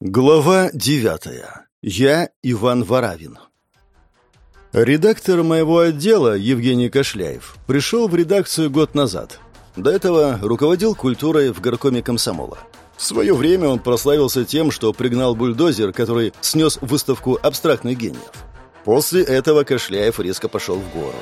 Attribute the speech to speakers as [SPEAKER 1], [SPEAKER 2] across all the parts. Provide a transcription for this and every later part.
[SPEAKER 1] Глава девятая. Я Иван Варавин. Редактор моего отдела, Евгений Кошляев, пришел в редакцию год назад. До этого руководил культурой в горкоме комсомола. В свое время он прославился тем, что пригнал бульдозер, который снес выставку абстрактных гениев. После этого Кошляев резко пошел в гору.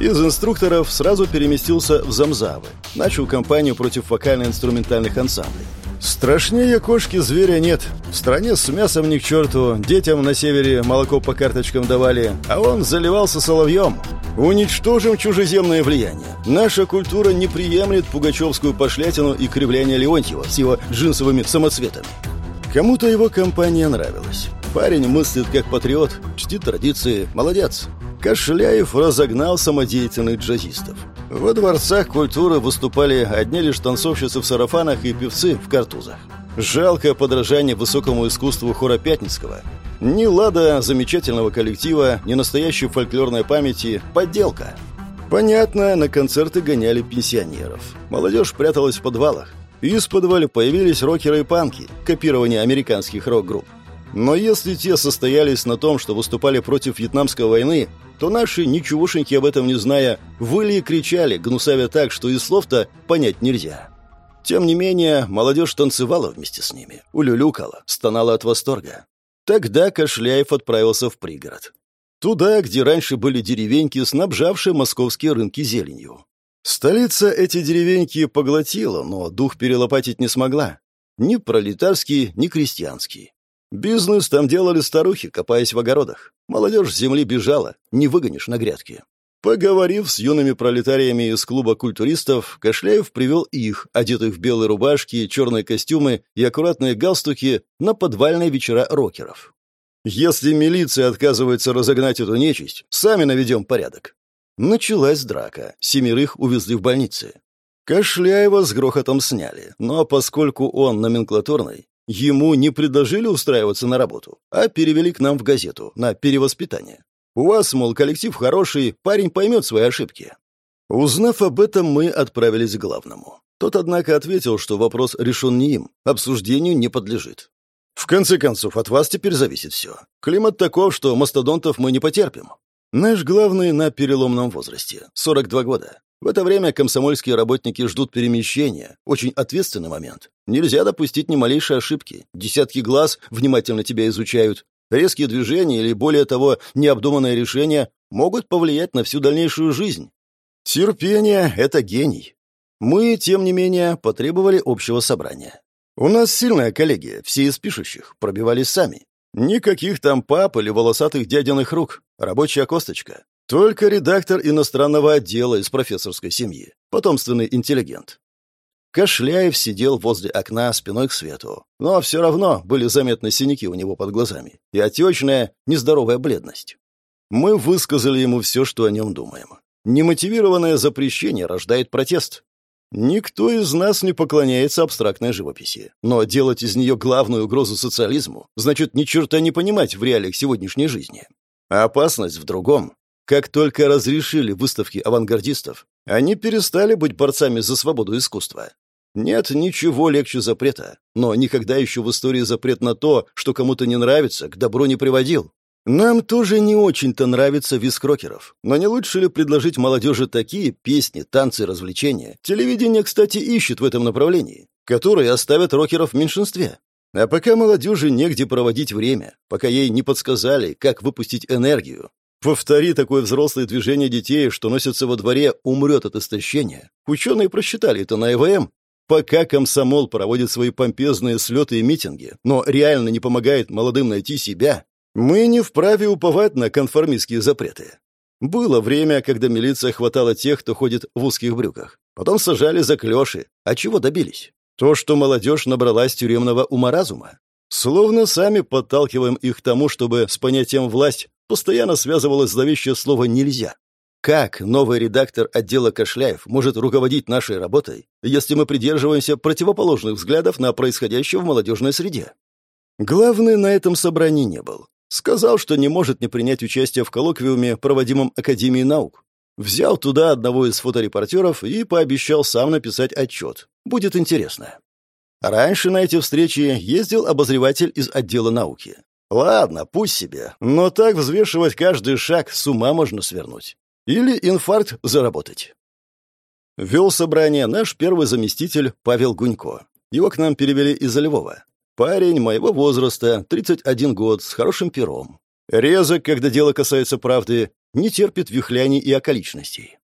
[SPEAKER 1] Из инструкторов сразу переместился в замзавы. Начал кампанию против вокально-инструментальных ансамблей. Страшнее кошки зверя нет. В стране с мясом ни к черту, детям на севере молоко по карточкам давали, а он заливался соловьем. Уничтожим чужеземное влияние. Наша культура не приемлет пугачевскую пошлятину и кривляние Леонтьева с его джинсовыми самоцветами. Кому-то его компания нравилась. Парень мыслит как патриот, чтит традиции, молодец. Кашляев разогнал самодеятельных джазистов. Во дворцах культуры выступали одни лишь танцовщицы в сарафанах и певцы в картузах. Жалкое подражание высокому искусству хора Пятницкого. Ни лада замечательного коллектива, ни настоящей фольклорной памяти – подделка. Понятно, на концерты гоняли пенсионеров. Молодежь пряталась в подвалах. Из подвала появились рокеры и панки, копирование американских рок-групп. Но если те состоялись на том, что выступали против Вьетнамской войны, то наши, ничегошеньки об этом не зная, выли и кричали, гнусавя так, что и слов-то понять нельзя. Тем не менее, молодежь танцевала вместе с ними, улюлюкала, стонала от восторга. Тогда Кошляев отправился в пригород. Туда, где раньше были деревеньки, снабжавшие московские рынки зеленью. Столица эти деревеньки поглотила, но дух перелопатить не смогла. Ни пролетарский, ни крестьянский. Бизнес там делали старухи, копаясь в огородах. Молодежь с земли бежала, не выгонишь на грядки. Поговорив с юными пролетариями из клуба культуристов, Кошляев привел их, одетых в белые рубашки, черные костюмы и аккуратные галстуки, на подвальные вечера рокеров. «Если милиция отказывается разогнать эту нечисть, сами наведем порядок». Началась драка. Семерых увезли в больницы. Кошляева с грохотом сняли, но поскольку он номенклатурный, Ему не предложили устраиваться на работу, а перевели к нам в газету на перевоспитание. У вас, мол, коллектив хороший, парень поймет свои ошибки. Узнав об этом, мы отправились к главному. Тот, однако, ответил, что вопрос решен не им, обсуждению не подлежит. В конце концов, от вас теперь зависит все. Климат таков, что мастодонтов мы не потерпим. Наш главный на переломном возрасте, 42 года. В это время комсомольские работники ждут перемещения. Очень ответственный момент. Нельзя допустить ни малейшей ошибки. Десятки глаз внимательно тебя изучают. Резкие движения или, более того, необдуманные решения могут повлиять на всю дальнейшую жизнь. Терпение — это гений. Мы, тем не менее, потребовали общего собрания. У нас сильная коллегия, все из пишущих, пробивались сами. Никаких там пап или волосатых дядиных рук. Рабочая косточка. Только редактор иностранного отдела из профессорской семьи, потомственный интеллигент. Кашляев сидел возле окна спиной к свету, но все равно были заметны синяки у него под глазами и отечная, нездоровая бледность. Мы высказали ему все, что о нем думаем. Немотивированное запрещение рождает протест. Никто из нас не поклоняется абстрактной живописи, но делать из нее главную угрозу социализму значит ни черта не понимать в реалиях сегодняшней жизни. А опасность в другом. Как только разрешили выставки авангардистов, они перестали быть борцами за свободу искусства. Нет ничего легче запрета, но никогда еще в истории запрет на то, что кому-то не нравится, к добру не приводил. Нам тоже не очень-то нравится виз крокеров, но не лучше ли предложить молодежи такие песни, танцы, развлечения? Телевидение, кстати, ищет в этом направлении, которые оставят рокеров в меньшинстве. А пока молодежи негде проводить время, пока ей не подсказали, как выпустить энергию, Повтори такое взрослое движение детей, что носятся во дворе, умрет от истощения. Ученые просчитали это на ИВМ. Пока комсомол проводит свои помпезные слеты и митинги, но реально не помогает молодым найти себя, мы не вправе уповать на конформистские запреты. Было время, когда милиция хватала тех, кто ходит в узких брюках. Потом сажали за клёши. А чего добились? То, что молодежь набралась тюремного ума-разума. Словно сами подталкиваем их к тому, чтобы с понятием «власть» постоянно связывалось зловещее слово «нельзя». Как новый редактор отдела Кошляев может руководить нашей работой, если мы придерживаемся противоположных взглядов на происходящее в молодежной среде? Главный на этом собрании не был. Сказал, что не может не принять участие в коллоквиуме, проводимом Академией наук. Взял туда одного из фоторепортеров и пообещал сам написать отчет. Будет интересно. Раньше на эти встречи ездил обозреватель из отдела науки. Ладно, пусть себе, но так взвешивать каждый шаг с ума можно свернуть. Или инфаркт заработать. Вел собрание наш первый заместитель Павел Гунько. Его к нам перевели из Львова. Парень моего возраста, 31 год, с хорошим пером. Резок, когда дело касается правды, не терпит вихляний и околичностей.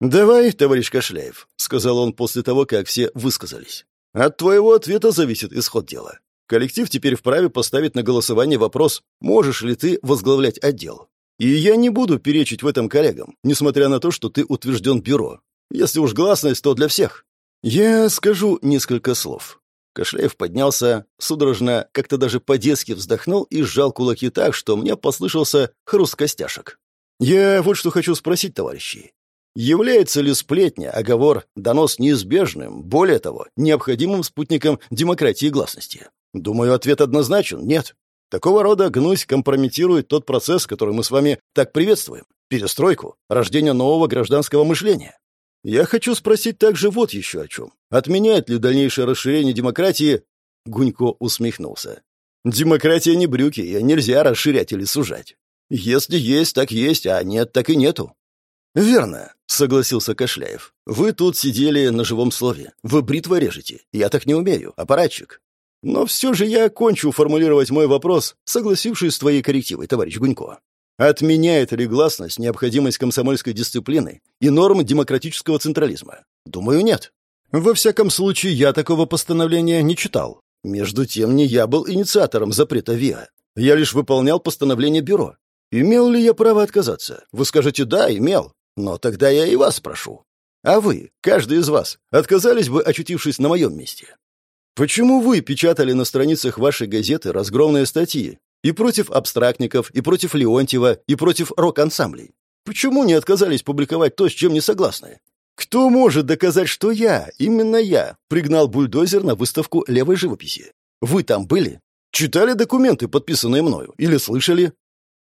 [SPEAKER 1] «Давай, товарищ Кашляев», — сказал он после того, как все высказались. «От твоего ответа зависит исход дела. Коллектив теперь вправе поставить на голосование вопрос, можешь ли ты возглавлять отдел. И я не буду перечить в этом коллегам, несмотря на то, что ты утвержден бюро. Если уж гласность, то для всех. Я скажу несколько слов. Кашляев поднялся, судорожно, как-то даже по-детски вздохнул и сжал кулаки так, что мне послышался хруст костяшек. «Я вот что хочу спросить, товарищи. Является ли сплетня, оговор, донос неизбежным, более того, необходимым спутником демократии и гласности? Думаю, ответ однозначен – нет. Такого рода гнусь компрометирует тот процесс, который мы с вами так приветствуем – перестройку, рождение нового гражданского мышления. Я хочу спросить также вот еще о чем. Отменяет ли дальнейшее расширение демократии... Гунько усмехнулся. Демократия не брюки, ее нельзя расширять или сужать. Если есть, так есть, а нет, так и нету. Верно, согласился Кашляев. Вы тут сидели на живом слове. Вы бритва режете. Я так не умею, аппаратчик. Но все же я кончу формулировать мой вопрос, согласившись с твоей коррективой, товарищ Гунько. Отменяет ли гласность необходимость комсомольской дисциплины и нормы демократического централизма? Думаю, нет. Во всяком случае, я такого постановления не читал. Между тем, не я был инициатором запрета ВИА. Я лишь выполнял постановление бюро. Имел ли я право отказаться? Вы скажете «да, имел». Но тогда я и вас спрошу. А вы, каждый из вас, отказались бы, очутившись на моем месте? Почему вы печатали на страницах вашей газеты разгромные статьи, и против абстрактников, и против Леонтьева, и против рок-ансамблей. Почему не отказались публиковать то, с чем не согласны? Кто может доказать, что я, именно я, пригнал бульдозер на выставку левой живописи? Вы там были? Читали документы, подписанные мною? Или слышали?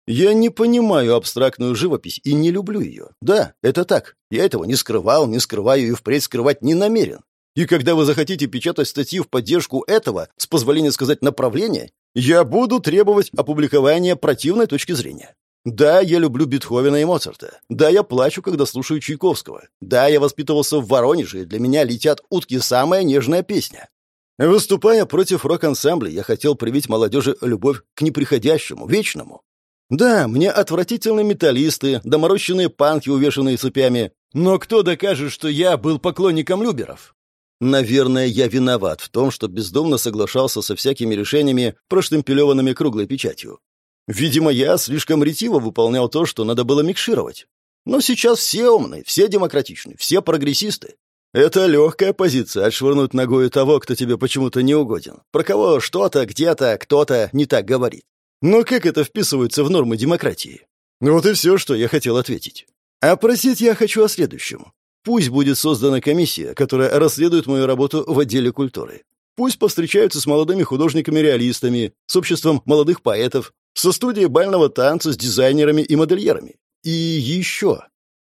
[SPEAKER 1] Я не понимаю абстрактную живопись и не люблю ее. Да, это так. Я этого не скрывал, не скрываю и впредь скрывать не намерен. И когда вы захотите печатать статьи в поддержку этого, с позволения сказать направления, я буду требовать опубликования противной точки зрения. Да, я люблю Бетховена и Моцарта. Да, я плачу, когда слушаю Чайковского. Да, я воспитывался в Воронеже, и для меня «Летят утки» — самая нежная песня. Выступая против рок-ансамбля, я хотел привить молодежи любовь к неприходящему, вечному. Да, мне отвратительны металлисты, доморощенные панки, увешанные цепями. Но кто докажет, что я был поклонником Люберов? Наверное, я виноват в том, что бездумно соглашался со всякими решениями, проштемпелеванными круглой печатью. Видимо, я слишком ретиво выполнял то, что надо было микшировать. Но сейчас все умные, все демократичны, все прогрессисты. Это легкая позиция — отшвырнуть ногой того, кто тебе почему-то не угоден. Про кого что-то, где-то, кто-то не так говорит. Но как это вписывается в нормы демократии? Вот и все, что я хотел ответить. А просить я хочу о следующем. Пусть будет создана комиссия, которая расследует мою работу в отделе культуры. Пусть повстречаются с молодыми художниками-реалистами, с обществом молодых поэтов, со студией бального танца, с дизайнерами и модельерами. И еще.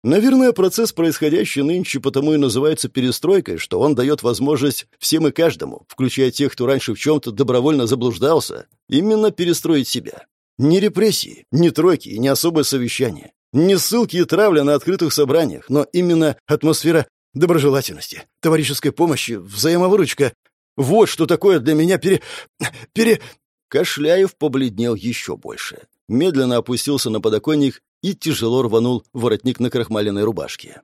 [SPEAKER 1] Наверное, процесс, происходящий нынче, потому и называется перестройкой, что он дает возможность всем и каждому, включая тех, кто раньше в чем-то добровольно заблуждался, именно перестроить себя. Ни репрессии, ни тройки и ни особое совещание. Не ссылки и травля на открытых собраниях, но именно атмосфера доброжелательности, товарищеской помощи, взаимовыручка. Вот что такое для меня пере... пере... Кашляев побледнел еще больше. Медленно опустился на подоконник и тяжело рванул воротник на крахмаленной рубашке.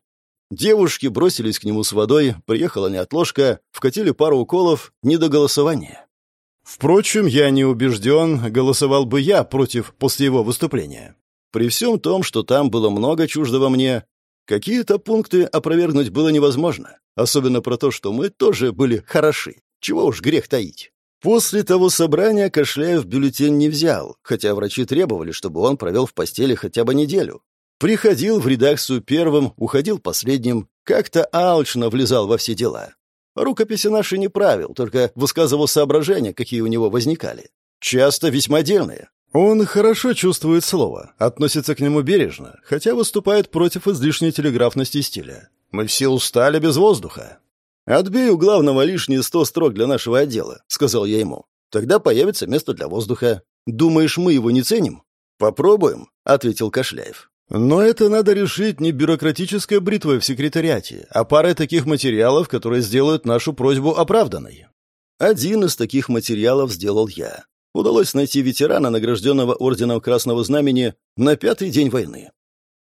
[SPEAKER 1] Девушки бросились к нему с водой, приехала неотложка, вкатили пару уколов, не до голосования. Впрочем, я не убежден, голосовал бы я против после его выступления. При всем том, что там было много чуждого мне, какие-то пункты опровергнуть было невозможно, особенно про то, что мы тоже были хороши. Чего уж грех таить. После того собрания Кашляев бюллетень не взял, хотя врачи требовали, чтобы он провел в постели хотя бы неделю. Приходил в редакцию первым, уходил последним, как-то алчно влезал во все дела. Рукописи наши не правил, только высказывал соображения, какие у него возникали. Часто весьма дельные, он хорошо чувствует слово, относится к нему бережно, хотя выступает против излишней телеграфности стиля. Мы все устали без воздуха. «Отбей у главного лишние сто строк для нашего отдела», — сказал я ему. «Тогда появится место для воздуха. Думаешь, мы его не ценим?» «Попробуем», — ответил Кошляев. «Но это надо решить не бюрократической бритвой в секретариате, а парой таких материалов, которые сделают нашу просьбу оправданной». Один из таких материалов сделал я. Удалось найти ветерана, награжденного орденом Красного Знамени, на пятый день войны.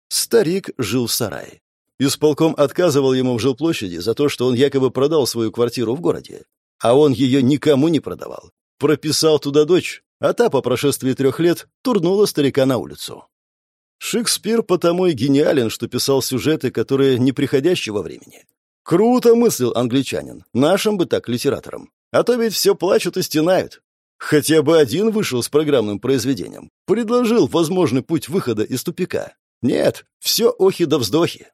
[SPEAKER 1] Старик жил в сарае. Исполком отказывал ему в жилплощади за то, что он якобы продал свою квартиру в городе. А он ее никому не продавал. Прописал туда дочь, а та по прошествии трех лет турнула старика на улицу. Шекспир потому и гениален, что писал сюжеты, которые неприходящего времени. Круто мыслил англичанин, нашим бы так литераторам. А то ведь все плачут и стенают. Хотя бы один вышел с программным произведением, предложил возможный путь выхода из тупика. Нет, все охи да вздохи.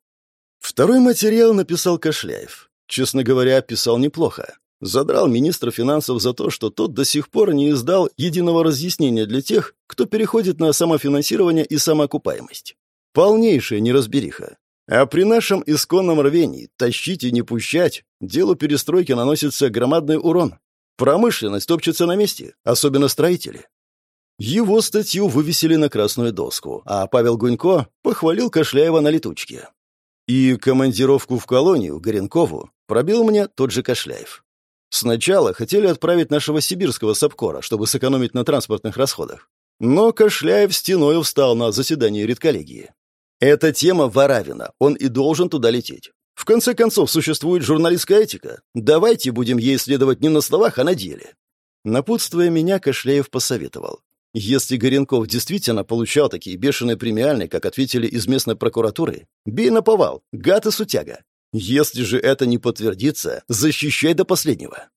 [SPEAKER 1] Второй материал написал Кошляев. Честно говоря, писал неплохо. Задрал министра финансов за то, что тот до сих пор не издал единого разъяснения для тех, кто переходит на самофинансирование и самоокупаемость. Полнейшая неразбериха. А при нашем исконном рвении тащить и не пущать, делу перестройки наносится громадный урон. Промышленность топчется на месте, особенно строители. Его статью вывесили на красную доску, а Павел Гунько похвалил Кошляева на летучке. И командировку в колонию, Горенкову, пробил мне тот же Кошляев. Сначала хотели отправить нашего сибирского сапкора, чтобы сэкономить на транспортных расходах. Но Кошляев стеною встал на заседании редколлегии. Это тема Варавина, он и должен туда лететь. В конце концов, существует журналистская этика. Давайте будем ей следовать не на словах, а на деле. Напутствуя меня, Кошляев посоветовал. Если Горенков действительно получал такие бешеные премиальные, как ответили из местной прокуратуры, бей на повал, гад и сутяга. Если же это не подтвердится, защищай до последнего.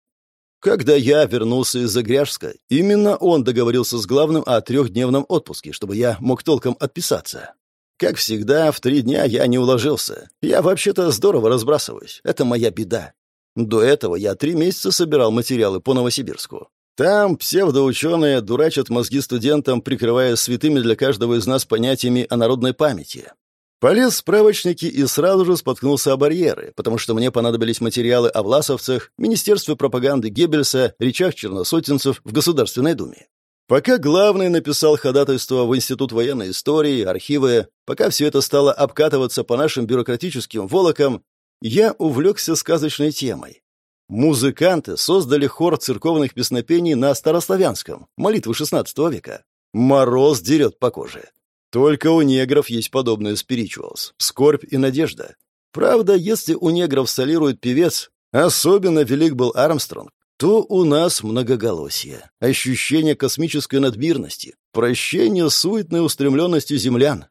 [SPEAKER 1] Когда я вернулся из Загряжска, именно он договорился с главным о трехдневном отпуске, чтобы я мог толком отписаться. Как всегда, в три дня я не уложился. Я вообще-то здорово разбрасываюсь. Это моя беда. До этого я три месяца собирал материалы по Новосибирску. Там псевдоученые дурачат мозги студентам, прикрывая святыми для каждого из нас понятиями о народной памяти. Полез в справочники и сразу же споткнулся о барьеры, потому что мне понадобились материалы о власовцах, Министерстве пропаганды Геббельса, речах черносотенцев в Государственной Думе. Пока главный написал ходатайство в Институт военной истории, архивы, пока все это стало обкатываться по нашим бюрократическим волокам, я увлекся сказочной темой. Музыканты создали хор церковных песнопений на старославянском, молитвы XVI века. Мороз дерет по коже. Только у негров есть подобные спиричуалс, скорбь и надежда. Правда, если у негров солирует певец, особенно велик был Армстронг, то у нас многоголосие, ощущение космической надмирности, прощение суетной устремленности землян.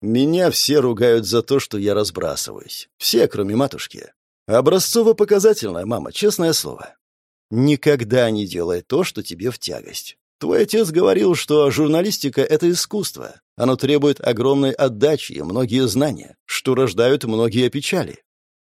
[SPEAKER 1] Меня все ругают за то, что я разбрасываюсь. Все, кроме матушки. Образцово-показательная мама, честное слово. Никогда не делай то, что тебе в тягость. Твой отец говорил, что журналистика — это искусство. Оно требует огромной отдачи и многие знания, что рождают многие печали.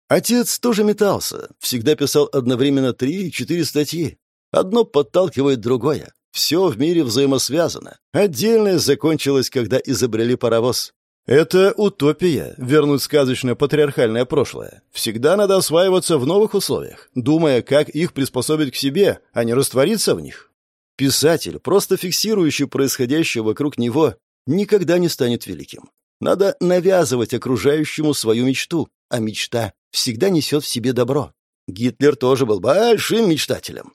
[SPEAKER 1] Отец тоже метался, всегда писал одновременно три и четыре статьи. Одно подталкивает другое. Все в мире взаимосвязано. Отдельное закончилось, когда изобрели паровоз. Это утопия — вернуть сказочное патриархальное прошлое. Всегда надо осваиваться в новых условиях, думая, как их приспособить к себе, а не раствориться в них. Писатель, просто фиксирующий происходящее вокруг него, никогда не станет великим. Надо навязывать окружающему свою мечту, а мечта всегда несет в себе добро. Гитлер тоже был большим мечтателем.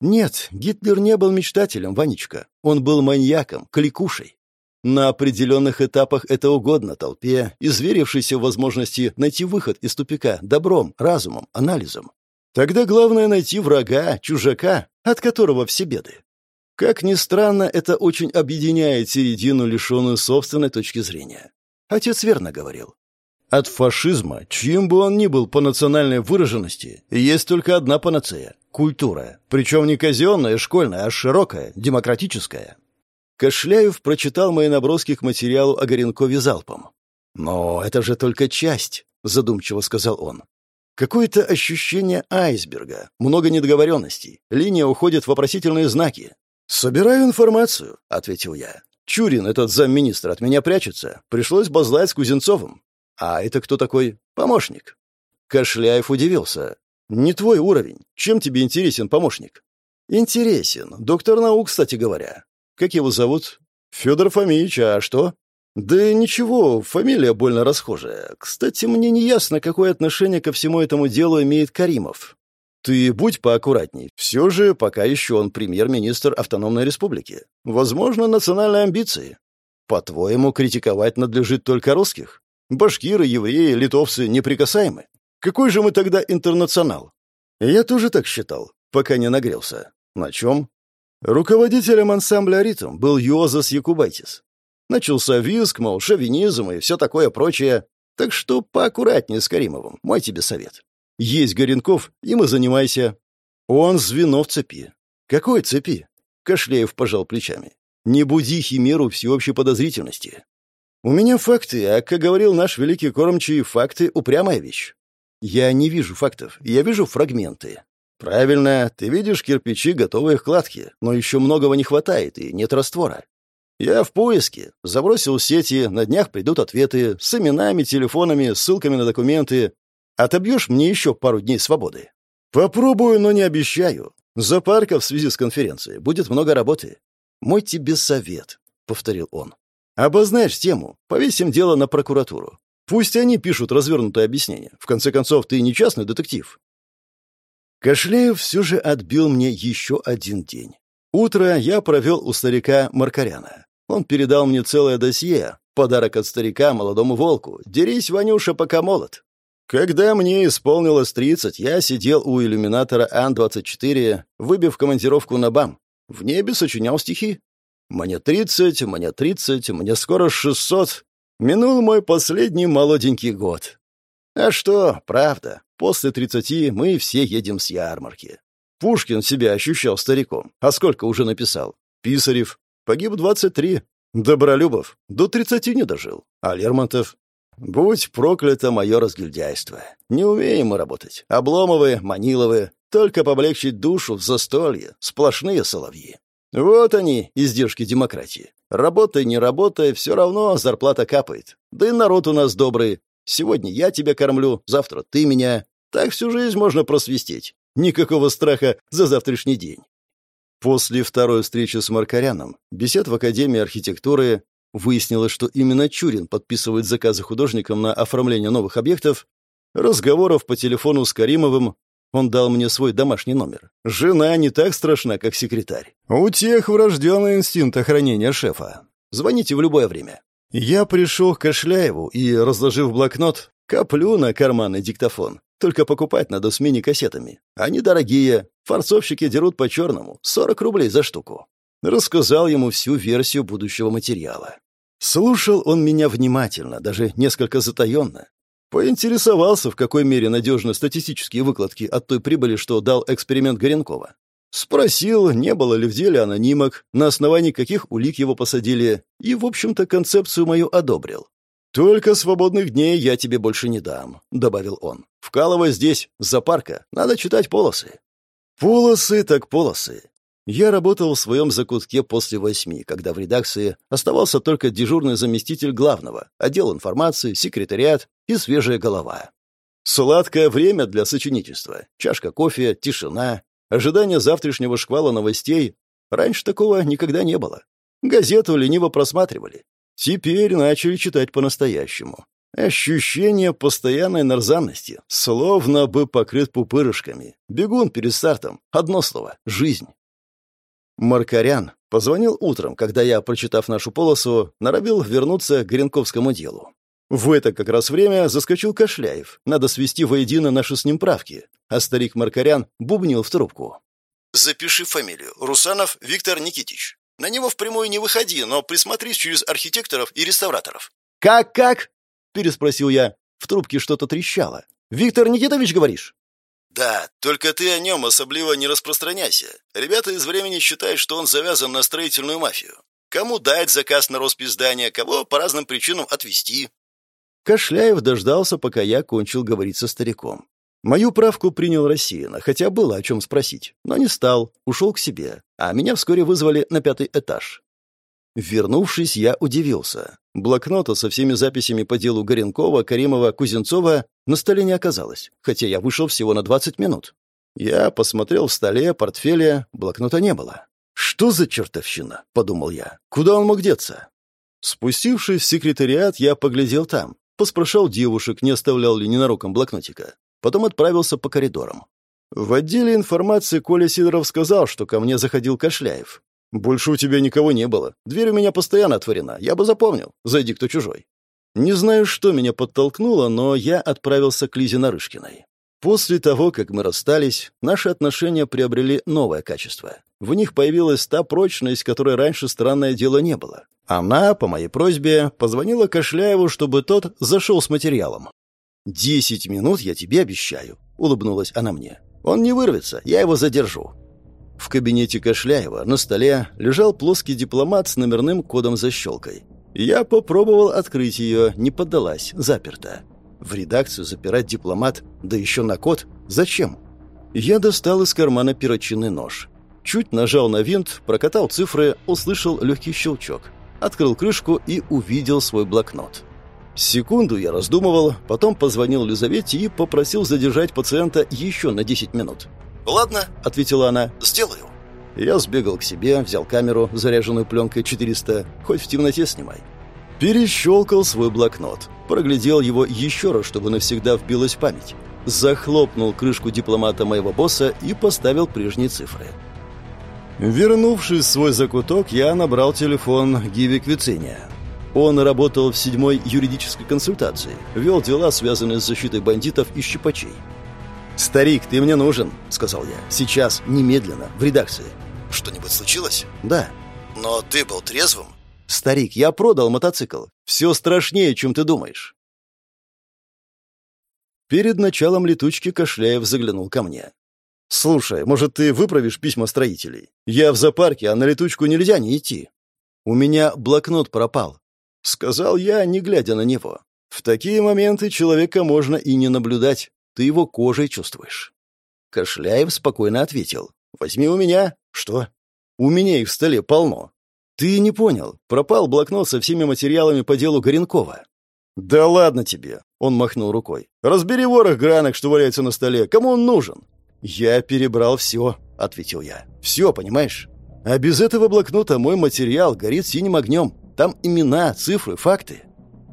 [SPEAKER 1] Нет, Гитлер не был мечтателем, Ванечка. Он был маньяком, кликушей. На определенных этапах это угодно толпе, изверившейся в возможности найти выход из тупика добром, разумом, анализом. Тогда главное найти врага, чужака, от которого все беды. Как ни странно, это очень объединяет середину, лишенную собственной точки зрения. Отец верно говорил. От фашизма, чьим бы он ни был по национальной выраженности, есть только одна панацея — культура. Причем не казенная, школьная, а широкая, демократическая. Кошляев прочитал мои наброски к материалу о Горенкове залпом. «Но это же только часть», — задумчиво сказал он. «Какое-то ощущение айсберга, много недоговоренностей, линия уходит в вопросительные знаки». «Собираю информацию», — ответил я. «Чурин, этот замминистра, от меня прячется. Пришлось базлать с Кузенцовым». «А это кто такой?» «Помощник». Кошляев удивился. Не твой уровень. Чем тебе интересен помощник? Интересен. Доктор наук, кстати говоря. Как его зовут? Федор Фомич, а что? Да ничего, фамилия больно расхожая. Кстати, мне не ясно, какое отношение ко всему этому делу имеет Каримов. Ты будь поаккуратней. Все же пока еще он премьер-министр автономной республики. Возможно, национальные амбиции. По-твоему, критиковать надлежит только русских? Башкиры, евреи, литовцы неприкасаемы. Какой же мы тогда интернационал? Я тоже так считал, пока не нагрелся. На чем? Руководителем ансамбля «Ритм» был Йозас Якубайтис. Начался визг, мол, шовинизм и все такое прочее. Так что поаккуратнее с Каримовым, мой тебе совет. Есть Горенков, и занимайся. Он звено в цепи. Какой цепи? Кашляев пожал плечами. Не буди химеру всеобщей подозрительности. У меня факты, а, как говорил наш великий кормчий, факты — упрямая вещь. Я не вижу фактов, я вижу фрагменты. Правильно, ты видишь кирпичи, готовые к кладке, но еще многого не хватает и нет раствора. Я в поиске, забросил сети, на днях придут ответы с именами, телефонами, ссылками на документы. Отобьешь мне еще пару дней свободы? Попробую, но не обещаю. За в связи с конференцией будет много работы. Мой тебе совет, — повторил он. Обозначь тему, повесим дело на прокуратуру. Пусть они пишут развернутое объяснение. В конце концов, ты не частный детектив. Кашляев все же отбил мне еще один день. Утро я провел у старика Маркаряна. Он передал мне целое досье, подарок от старика молодому волку. «Дерись, Ванюша, пока молод». Когда мне исполнилось 30, я сидел у иллюминатора Ан-24, выбив командировку на БАМ. В небе сочинял стихи. «Мне 30, мне 30, мне скоро 600, Минул мой последний молоденький год. А что, правда, после тридцати мы все едем с ярмарки. Пушкин себя ощущал стариком. А сколько уже написал? Писарев. Погиб двадцать три. Добролюбов. До тридцати не дожил. А Лермонтов? Будь проклято мое разгильдяйство. Не умеем мы работать. Обломовы, Маниловы. Только поблегчить душу в застолье. Сплошные соловьи. Вот они, издержки демократии. Работай, не работай, все равно зарплата капает. Да и народ у нас добрый. Сегодня я тебя кормлю, завтра ты меня. Так всю жизнь можно просвистеть. Никакого страха за завтрашний день. После второй встречи с Маркаряном, бесед в Академии архитектуры, выяснилось, что именно Чурин подписывает заказы художникам на оформление новых объектов, разговоров по телефону с Каримовым он дал мне свой домашний номер. Жена не так страшна, как секретарь. У тех врожденный инстинкт охранения шефа. Звоните в любое время. Я пришел к Кашляеву и, разложив блокнот, коплю на карманный диктофон. Только покупать надо с мини-кассетами. Они дорогие. Форцовщики дерут по-черному. 40 рублей за штуку. Рассказал ему всю версию будущего материала. Слушал он меня внимательно, даже несколько затаенно. Поинтересовался, в какой мере надежны статистические выкладки от той прибыли, что дал эксперимент Горенкова. Спросил, не было ли в деле анонимок, на основании каких улик его посадили, и, в общем-то, концепцию мою одобрил. «Только свободных дней я тебе больше не дам», — добавил он. «Вкалывай здесь, за парка, надо читать полосы». «Полосы так полосы. Я работал в своем закутке после восьми, когда в редакции оставался только дежурный заместитель главного, отдел информации, секретариат и свежая голова. Сладкое время для сочинительства. Чашка кофе, тишина, ожидание завтрашнего шквала новостей. Раньше такого никогда не было. Газету лениво просматривали. Теперь начали читать по-настоящему. Ощущение постоянной нарзанности, словно бы покрыт пупырышками. Бегун перед стартом. Одно слово — жизнь. Маркарян позвонил утром, когда я, прочитав нашу полосу, норовил вернуться к Гринковскому делу. В это как раз время заскочил Кашляев. Надо свести воедино наши с ним правки. А старик Маркарян бубнил в трубку. «Запиши фамилию. Русанов Виктор Никитич. На него впрямую не выходи, но присмотрись через архитекторов и реставраторов». «Как-как?» — переспросил я. В трубке что-то трещало. «Виктор Никитович, говоришь?» «Да, только ты о нем особливо не распространяйся. Ребята из времени считают, что он завязан на строительную мафию. Кому дать заказ на роспись здания, кого по разным причинам отвезти». Кашляев дождался, пока я кончил говорить со стариком. Мою правку принял рассеянно, хотя было о чем спросить, но не стал, ушел к себе, а меня вскоре вызвали на пятый этаж. Вернувшись, я удивился. Блокнота со всеми записями по делу Горенкова, Каримова, Кузенцова на столе не оказалось, хотя я вышел всего на 20 минут. Я посмотрел в столе, портфеле, блокнота не было. «Что за чертовщина?» — подумал я. «Куда он мог деться?» Спустившись в секретариат, я поглядел там, поспрашал девушек, не оставлял ли ненароком блокнотика. Потом отправился по коридорам. В отделе информации Коля Сидоров сказал, что ко мне заходил Кошляев. «Больше у тебя никого не было. Дверь у меня постоянно отворена. Я бы запомнил. Зайди кто чужой». Не знаю, что меня подтолкнуло, но я отправился к Лизе Нарышкиной. После того, как мы расстались, наши отношения приобрели новое качество. В них появилась та прочность, которой раньше странное дело не было. Она, по моей просьбе, позвонила Кошляеву, чтобы тот зашел с материалом. «Десять минут я тебе обещаю», — улыбнулась она мне. «Он не вырвется, я его задержу». В кабинете Кошляева на столе лежал плоский дипломат с номерным кодом защелкой. Я попробовал открыть ее, не поддалась, заперта. В редакцию запирать дипломат, да еще на код? Зачем? Я достал из кармана перочинный нож. Чуть нажал на винт, прокатал цифры, услышал легкий щелчок. Открыл крышку и увидел свой блокнот. Секунду я раздумывал, потом позвонил Лизавете и попросил задержать пациента еще на 10 минут. «Ладно», — ответила она, — «сделаю». Я сбегал к себе, взял камеру, заряженную пленкой 400, хоть в темноте снимай. Перещелкал свой блокнот, проглядел его еще раз, чтобы навсегда вбилась в память. Захлопнул крышку дипломата моего босса и поставил прежние цифры. Вернувшись в свой закуток, я набрал телефон Гиви Квициния. Он работал в седьмой юридической консультации, вел дела, связанные с защитой бандитов и щипачей. «Старик, ты мне нужен», — сказал я. «Сейчас, немедленно, в редакции». «Что-нибудь случилось?» «Да». «Но ты был трезвым?» «Старик, я продал мотоцикл. Все страшнее, чем ты думаешь». Перед началом летучки Кошляев заглянул ко мне. «Слушай, может, ты выправишь письма строителей? Я в зоопарке, а на летучку нельзя не идти». «У меня блокнот пропал», — сказал я, не глядя на него. «В такие моменты человека можно и не наблюдать. Ты его кожей чувствуешь». Кошляев спокойно ответил. «Возьми у меня». «Что?» «У меня их в столе полно». «Ты не понял. Пропал блокнот со всеми материалами по делу Горенкова». «Да ладно тебе!» — он махнул рукой. «Разбери ворох гранок, что валяется на столе. Кому он нужен?» «Я перебрал все», — ответил я. «Все, понимаешь? А без этого блокнота мой материал горит синим огнем. Там имена, цифры, факты».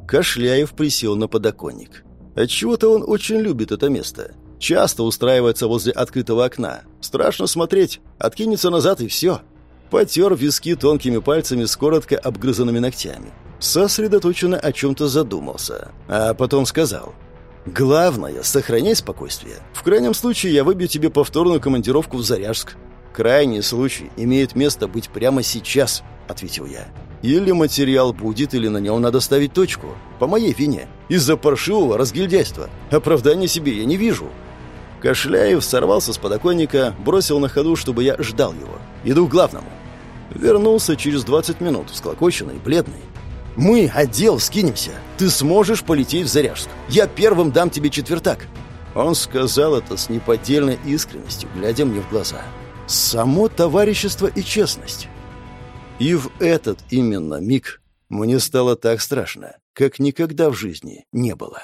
[SPEAKER 1] Кошляев присел на подоконник. Отчего-то он очень любит это место. Часто устраивается возле открытого окна. Страшно смотреть. Откинется назад и все. Потер виски тонкими пальцами с коротко обгрызанными ногтями. Сосредоточенно о чем-то задумался. А потом сказал. «Главное, сохраняй спокойствие. В крайнем случае я выбью тебе повторную командировку в Заряжск. Крайний случай имеет место быть прямо сейчас», — ответил я. Или материал будет, или на нем надо ставить точку. По моей вине. Из-за паршивого разгильдяйства. Оправдания себе я не вижу. Кошляев сорвался с подоконника, бросил на ходу, чтобы я ждал его. Иду к главному. Вернулся через 20 минут, всклокоченный, бледный. «Мы, отдел, скинемся. Ты сможешь полететь в Заряжск. Я первым дам тебе четвертак». Он сказал это с неподдельной искренностью, глядя мне в глаза. «Само товарищество и честность». И в этот именно миг мне стало так страшно, как никогда в жизни не было.